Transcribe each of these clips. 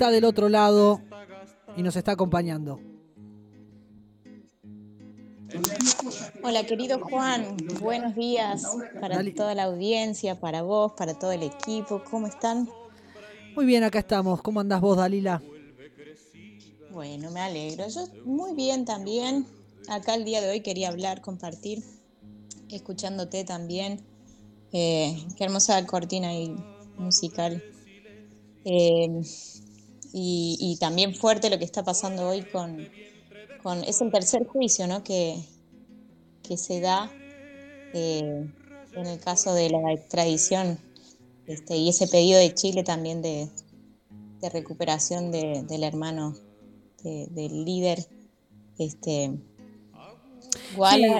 está del otro lado y nos está acompañando. Hola querido Juan, buenos días para toda la audiencia, para vos, para todo el equipo, ¿cómo están? Muy bien, acá estamos. ¿Cómo andás vos, Dalila? Bueno, me alegro. Yo muy bien también. Acá el día de hoy quería hablar, compartir, escuchándote también. Eh, qué hermosa cortina y musical. Eh, y, también fuerte lo que está pasando hoy con, con es el tercer juicio ¿no? que, que se da eh, en el caso de la extradición este, y ese pedido de Chile también de, recuperación del hermano del líder. Este,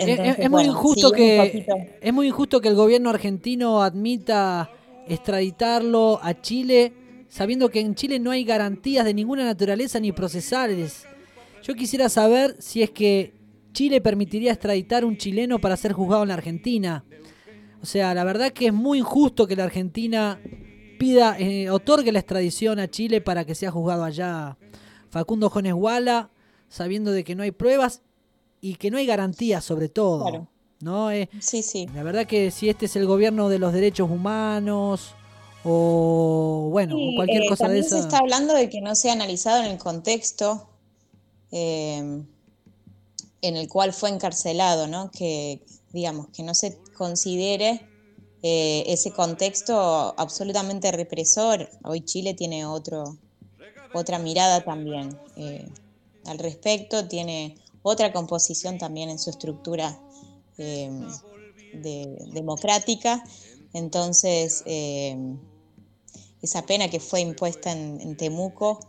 es, muy injusto que es muy injusto que el gobierno argentino admita extraditarlo a Chile sabiendo que en Chile no hay garantías de ninguna naturaleza ni procesales. Yo quisiera saber si es que Chile permitiría extraditar a un chileno para ser juzgado en la Argentina. O sea, la verdad que es muy injusto que la Argentina pida, eh, otorgue la extradición a Chile para que sea juzgado allá Facundo Jones Walla, sabiendo de que no hay pruebas y que no hay garantías sobre todo. ¿no? Eh, sí, sí. La verdad que si este es el gobierno de los derechos humanos o bueno, cualquier eh, cosa de eso. se está hablando de que no sea analizado en el contexto eh, en el cual fue encarcelado, ¿no? Que digamos que no se considere ese contexto absolutamente represor. Hoy Chile tiene otro, otra mirada también al respecto, tiene otra composición también en su estructura eh, democrática. Entonces, eh, esa pena que fue impuesta en, Temuco,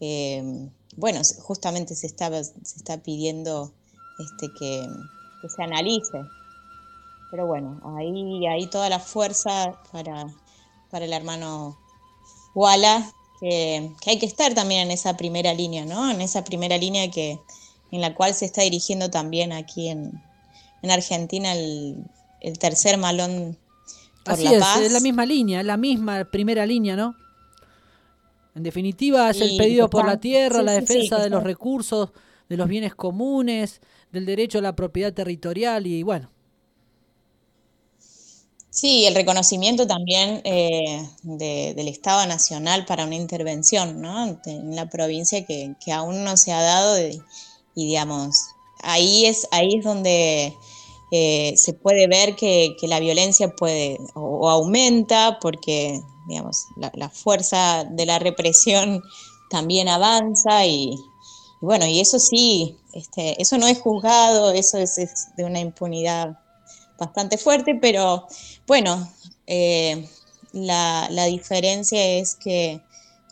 eh, bueno, justamente se, estaba, se está pidiendo este, que, se analice. Pero bueno, ahí hay toda la fuerza para, para el hermano Walla, que, que, hay que estar también en esa primera línea, ¿no? En esa primera línea que, en la cual se está dirigiendo también aquí en, Argentina el, tercer malón por Así es, es la misma línea, la misma primera línea, ¿no? En definitiva, es el pedido por la tierra, la defensa de los recursos, de los bienes comunes, del derecho a la propiedad territorial y bueno. Sí, el reconocimiento también eh, del Estado Nacional para una intervención ¿no? en la provincia que, que aún no se ha dado de, y digamos, ahí es, ahí es donde eh, se puede ver que, la violencia puede o, aumenta porque, digamos, la, fuerza de la represión también avanza y, bueno, y eso sí, este, eso no es juzgado, eso es, de una impunidad bastante fuerte, pero bueno, eh, la, diferencia es que,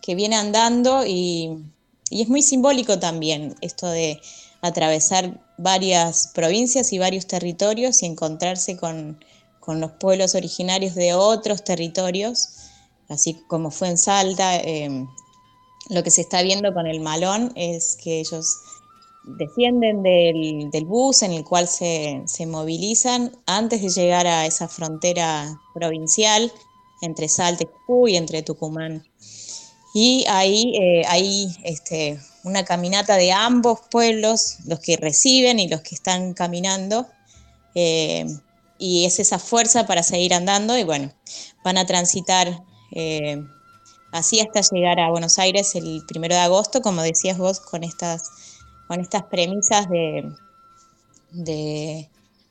que viene andando y y es muy simbólico también esto de atravesar varias provincias y varios territorios y encontrarse con, los pueblos originarios de otros territorios, así como fue en Salta. Em, lo que se está viendo con el malón es que ellos descienden del, bus en el cual se, movilizan antes de llegar a esa frontera provincial entre Salta y entre Tucumán y ahí eh, hay este, una caminata de ambos pueblos, los que reciben y los que están caminando. Eh, y es esa fuerza para seguir andando y bueno, van a transitar eh, así hasta llegar a Buenos Aires el primero de agosto, como decías vos, con estas, con estas premisas de,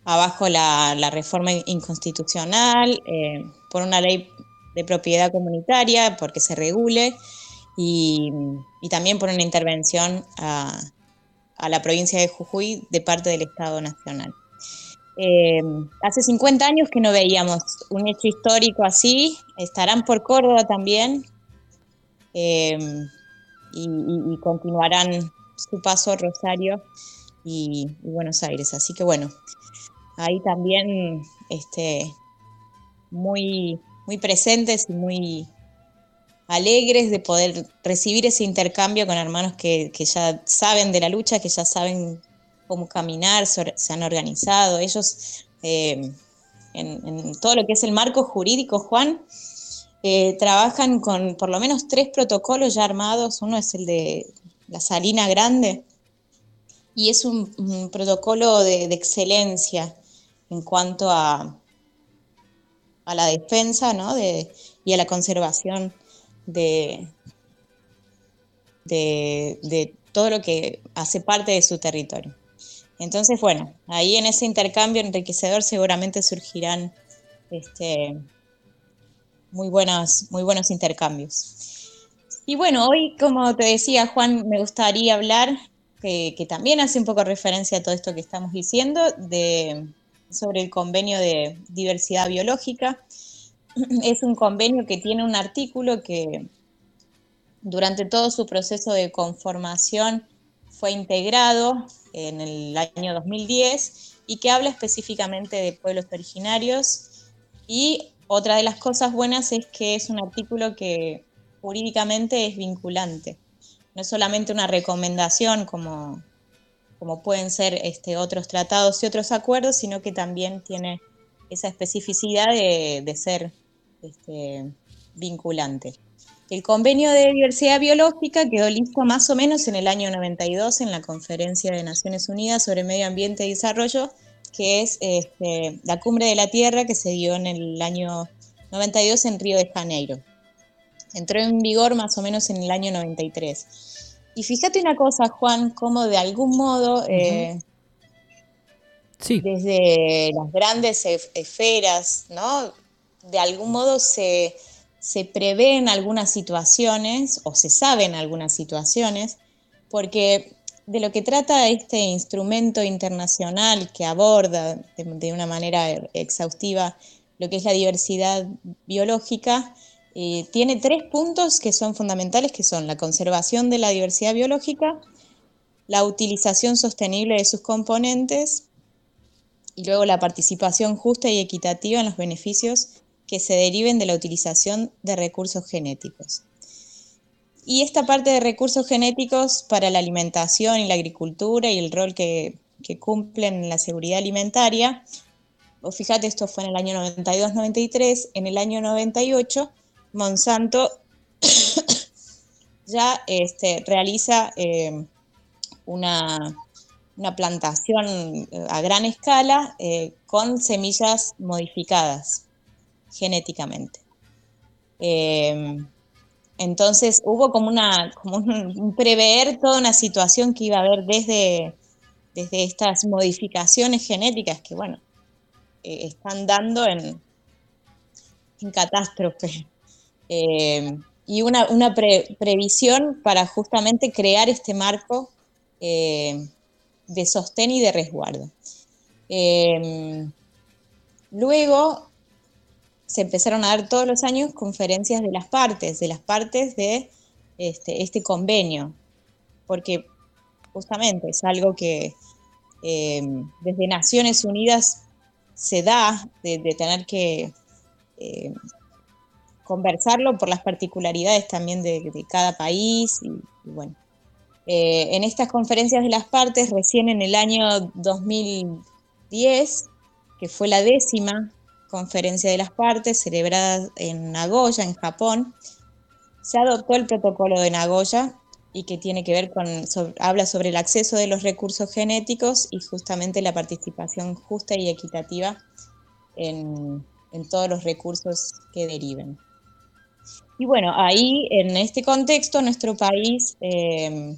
abajo la, la reforma inconstitucional, por una ley de propiedad comunitaria, porque se regule, y, también por una intervención a, la provincia de Jujuy de parte del Estado Nacional. Eh, hace 50 años que no veíamos un hecho histórico así, estarán por Córdoba también eh, y, continuarán su paso Rosario y, y, Buenos Aires. Así que bueno, ahí también este, muy, muy presentes y muy alegres de poder recibir ese intercambio con hermanos que, ya saben de la lucha, que ya saben cómo caminar, se, han organizado. Ellos, eh, en, todo lo que es el marco jurídico, Juan, eh, trabajan con por lo menos tres protocolos ya armados. Uno es el de la Salina Grande y es un, protocolo de, excelencia en cuanto a, a la defensa y a la conservación de, de, todo lo que hace parte de su territorio. Entonces, bueno, ahí en ese intercambio enriquecedor seguramente surgirán este, muy, buenos, muy buenos intercambios. Y bueno, hoy, como te decía Juan, me gustaría hablar, que, que, también hace un poco referencia a todo esto que estamos diciendo, de, sobre el convenio de diversidad biológica. Es un convenio que tiene un artículo que durante todo su proceso de conformación fue integrado en el año 2010 y que habla específicamente de pueblos originarios. Y otra de las cosas buenas es que es un artículo que jurídicamente es vinculante. No es solamente una recomendación como, como pueden ser este, otros tratados y otros acuerdos, sino que también tiene esa especificidad de, ser este, vinculante. El convenio de diversidad biológica quedó listo más o menos en el año 92 en la Conferencia de Naciones Unidas sobre Medio Ambiente y Desarrollo, que es este, la cumbre de la Tierra que se dio en el año 92 en Río de Janeiro. Entró en vigor más o menos en el año 93. Y fíjate una cosa, Juan, cómo de algún modo, eh, desde las grandes esferas, ¿no? De algún modo se se prevén algunas situaciones o se saben algunas situaciones, porque de lo que trata este instrumento internacional que aborda de, una manera exhaustiva lo que es la diversidad biológica, eh, tiene tres puntos que son fundamentales, que son la conservación de la diversidad biológica, la utilización sostenible de sus componentes y luego la participación justa y equitativa en los beneficios que se deriven de la utilización de recursos genéticos. Y esta parte de recursos genéticos para la alimentación y la agricultura y el rol que, cumplen en la seguridad alimentaria, o fíjate, esto fue en el año 92-93, en el año 98 Monsanto ya este, realiza eh, una, plantación eh, a gran escala eh, con semillas modificadas genéticamente. Em, entonces hubo como, una, como un, prever toda una situación que iba a haber desde, desde estas modificaciones genéticas que, bueno, eh, están dando en, catástrofe. Em, y una, previsión para justamente crear este marco em, de sostén y de resguardo. luego, se empezaron a dar todos los años conferencias de las partes, de las partes de este, este convenio, porque justamente es algo que em, desde Naciones Unidas se da de, tener que em, conversarlo por las particularidades también de, cada país y, bueno. Eh, en estas conferencias de las partes, recién en el año 2010, que fue la décima conferencia de las partes celebrada en Nagoya, en Japón, se adoptó el protocolo de Nagoya y que tiene que ver con, habla sobre el acceso de los recursos genéticos y justamente la participación justa y equitativa en, todos los recursos que deriven. Y bueno, ahí en este contexto nuestro país eh,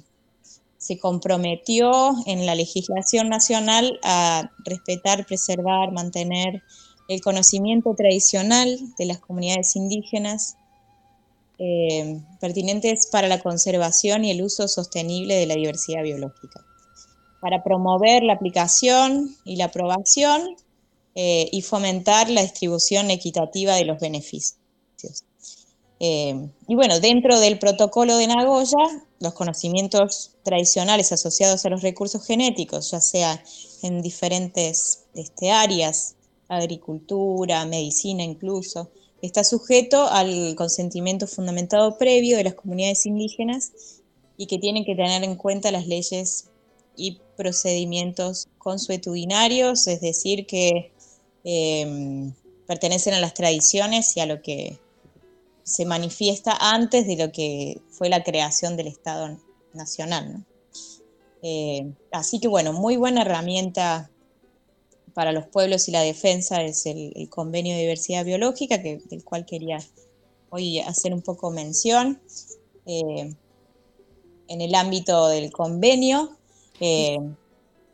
se comprometió en la legislación nacional a respetar, preservar, mantener el conocimiento tradicional de las comunidades indígenas eh, pertinentes para la conservación y el uso sostenible de la diversidad biológica, para promover la aplicación y la aprobación eh, y fomentar la distribución equitativa de los beneficios. Eh, y bueno, dentro del protocolo de Nagoya, los conocimientos tradicionales asociados a los recursos genéticos, ya sea en diferentes este, áreas agricultura, medicina incluso, está sujeto al consentimiento fundamentado previo de las comunidades indígenas y que tienen que tener en cuenta las leyes y procedimientos consuetudinarios, es decir, que em, pertenecen a las tradiciones y a lo que se manifiesta antes de lo que fue la creación del Estado Nacional. Eh, así que bueno, muy buena herramienta para los pueblos y la defensa es el, convenio de diversidad biológica, que, del cual quería hoy hacer un poco mención. Eh, en el ámbito del convenio. Eh,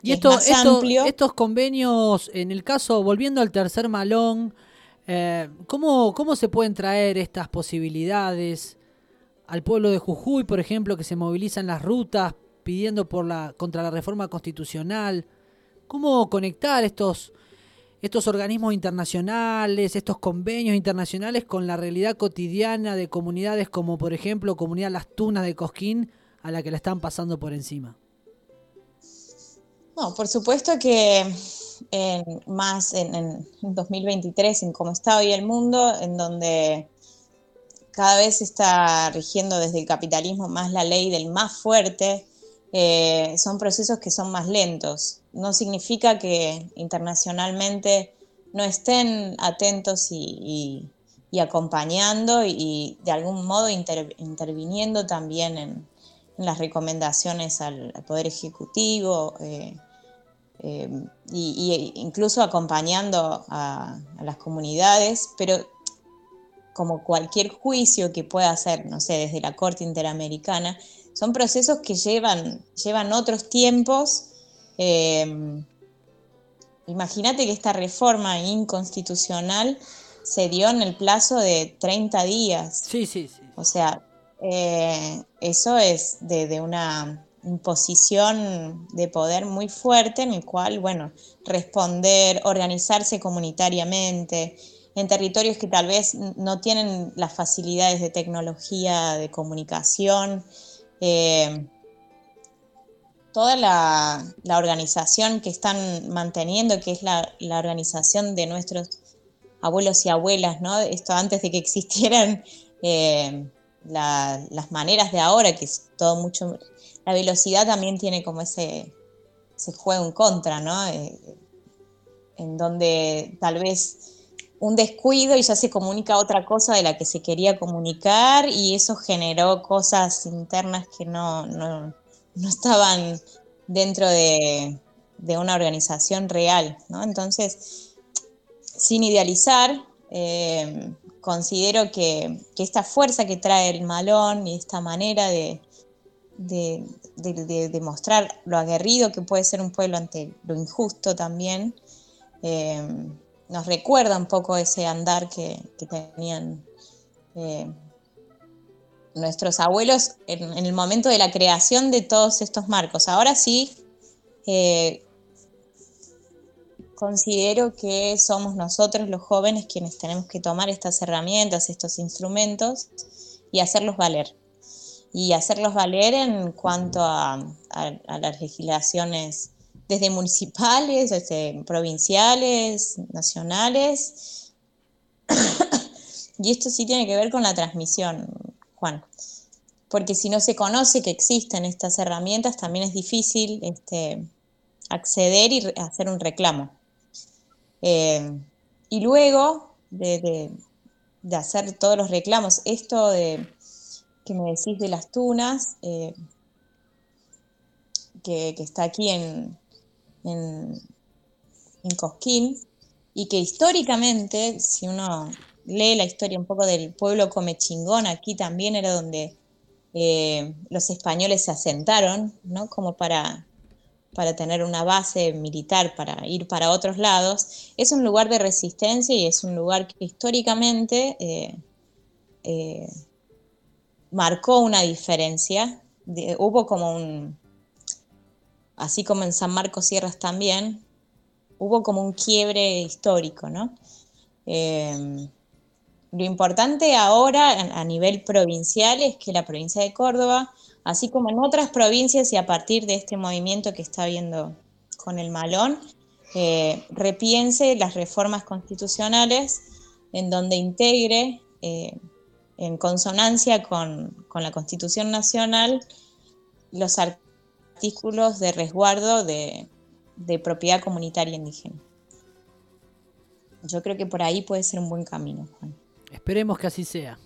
y esto, estos convenios, en el caso, volviendo al tercer malón, eh, ¿cómo, se pueden traer estas posibilidades al pueblo de Jujuy, por ejemplo, que se movilizan las rutas pidiendo por la, contra la reforma constitucional? ¿Cómo conectar estos, estos organismos internacionales, estos convenios internacionales con la realidad cotidiana de comunidades como, por ejemplo, Comunidad Las Tunas de Cosquín, a la que la están pasando por encima? No, por supuesto que más en, 2023, en cómo está hoy el mundo, en donde cada vez está rigiendo desde el capitalismo más la ley del más fuerte, eh, son procesos que son más lentos. No significa que internacionalmente no estén atentos y, acompañando y, de algún modo interviniendo también en, las recomendaciones al, Poder Ejecutivo eh, eh, y, incluso acompañando a, las comunidades, pero como cualquier juicio que pueda hacer, no sé, desde la Corte Interamericana, son procesos que llevan, llevan otros tiempos. Eh, imagínate que esta reforma inconstitucional se dio en el plazo de 30 días. Sí, sí, sí. O sea, eh, eso es de, una imposición de poder muy fuerte en el cual, bueno, responder, organizarse comunitariamente en territorios que tal vez no tienen las facilidades de tecnología, de comunicación. Eh, toda la, organización que están manteniendo, que es la, organización de nuestros abuelos y abuelas, ¿no? Esto antes de que existieran eh, las maneras de ahora, que es todo mucho... La velocidad también tiene como ese, juego en contra, ¿no? Eh, en donde tal vez un descuido y ya se comunica otra cosa de la que se quería comunicar y eso generó cosas internas que no, no, estaban dentro de, una organización real, ¿no? Entonces, sin idealizar, eh, considero que, esta fuerza que trae el malón y esta manera de, de, mostrar lo aguerrido que puede ser un pueblo ante lo injusto también, eh, nos recuerda un poco ese andar que, tenían eh, nuestros abuelos en, el momento de la creación de todos estos marcos. Ahora sí, eh, considero que somos nosotros los jóvenes quienes tenemos que tomar estas herramientas, estos instrumentos y hacerlos valer. Y hacerlos valer en cuanto a, las legislaciones desde municipales, desde provinciales, nacionales. y esto sí tiene que ver con la transmisión, Juan. Porque si no se conoce que existen estas herramientas, también es difícil este, acceder y hacer un reclamo. Eh, y luego de, hacer todos los reclamos, esto de, que me decís de las tunas, eh, que, está aquí en, en, Cosquín, y que históricamente, si uno lee la historia un poco del pueblo comechingón, aquí también era donde eh, los españoles se asentaron, ¿no? Como para para tener una base militar para ir para otros lados, es un lugar de resistencia y es un lugar que históricamente eh, eh, marcó una diferencia. hubo como un, así como en San Marcos Sierras también, hubo como un quiebre histórico, ¿no? Lo importante ahora a nivel provincial es que la provincia de Córdoba así como en otras provincias y a partir de este movimiento que está habiendo con el malón, eh, repiense las reformas constitucionales en donde integre, eh, en consonancia con, la Constitución Nacional, los artículos de resguardo de, de propiedad comunitaria indígena. Yo creo que por ahí puede ser un buen camino, Juan. Esperemos que así sea.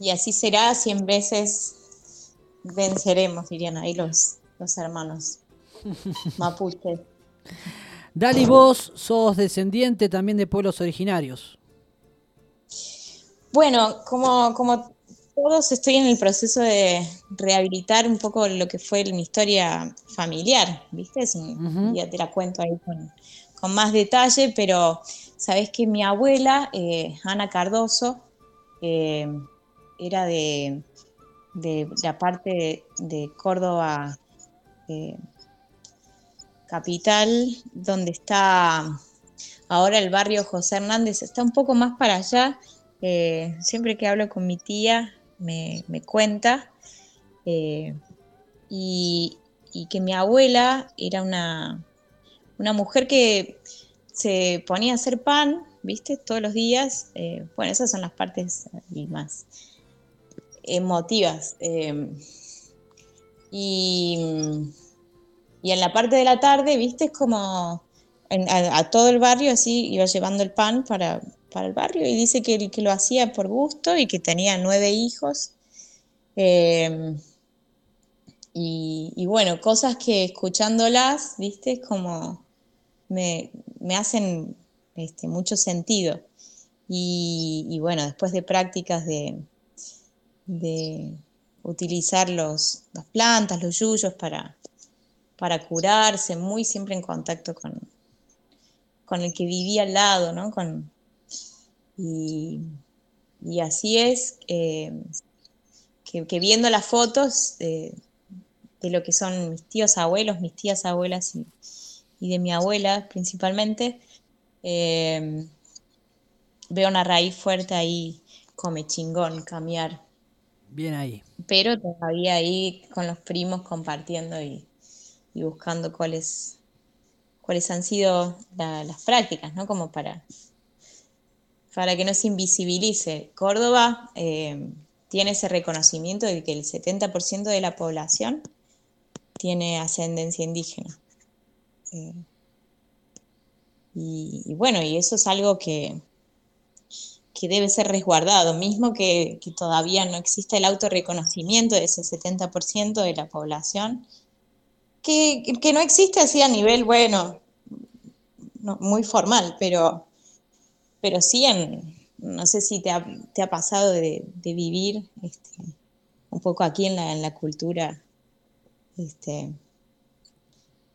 Y así será cien veces venceremos, dirían ahí los, los hermanos mapuches. Dali, vos sos descendiente también de pueblos originarios. Bueno, como, como todos estoy en el proceso de rehabilitar un poco lo que fue mi historia familiar, ¿viste? Es Ya te la cuento ahí con, más detalle, pero sabes que mi abuela, eh, Ana Cardoso, eh, era de, la parte de, Córdoba eh, capital, donde está ahora el barrio José Hernández, está un poco más para allá. siempre que hablo con mi tía, me, cuenta, eh, y, que mi abuela era una, una, mujer que se ponía a hacer pan, ¿viste? Todos los días. Eh, bueno, esas son las partes más emotivas. Eh, y, en la parte de la tarde, ¿viste? Es como a, todo el barrio así iba llevando el pan para, para el barrio y dice que, lo hacía por gusto y que tenía nueve hijos. Em, y, bueno, cosas que escuchándolas, viste, como me, hacen este, mucho sentido. Y, bueno, después de prácticas de, de utilizar los, las plantas, los yuyos para, para curarse, muy siempre en contacto con, con el que vivía al lado, ¿no? Con, y, así es eh, que, viendo las fotos de, lo que son mis tíos abuelos, mis tías abuelas y, de mi abuela principalmente, eh, veo una raíz fuerte ahí, come chingón, cambiar. Bien ahí. Pero todavía ahí con los primos compartiendo y, buscando cuáles, cuáles han sido las prácticas, ¿no? Como para para que no se invisibilice. Córdoba eh, tiene ese reconocimiento de que el 70% de la población tiene ascendencia indígena. Eh, y, bueno, y eso es algo que, que debe ser resguardado, mismo que, todavía no existe el autorreconocimiento de ese 70% de la población, que, que, no existe así a nivel, bueno, muy formal, pero pero sí en, no sé si te ha, pasado de, vivir este, un poco aquí en la, cultura este,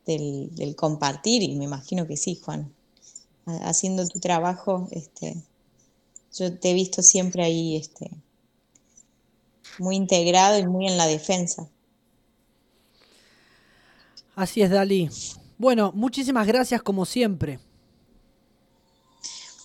del, compartir, y me imagino que sí, Juan, haciendo tu trabajo, este, yo te he visto siempre ahí muy integrado y muy en la defensa. Así es, Dalí. Bueno, muchísimas gracias como siempre.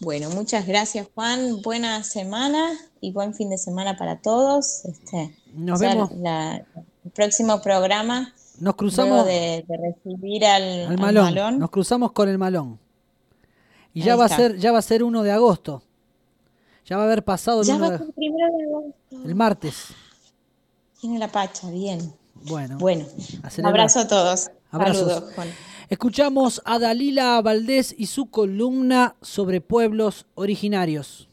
Bueno, muchas gracias Juan, buena semana y buen fin de semana para todos. Este, Nos vemos. el próximo programa. Nos cruzamos de, recibir al, malón. Nos cruzamos con el malón. Y ya va a ser, ya va a ser 1 de agosto. Ya va a haber pasado el, el martes. Tiene la pacha, bien. Bueno. Bueno. Un abrazo a todos. Saludos, Juan. Escuchamos a Dalila Valdés y su columna sobre pueblos originarios.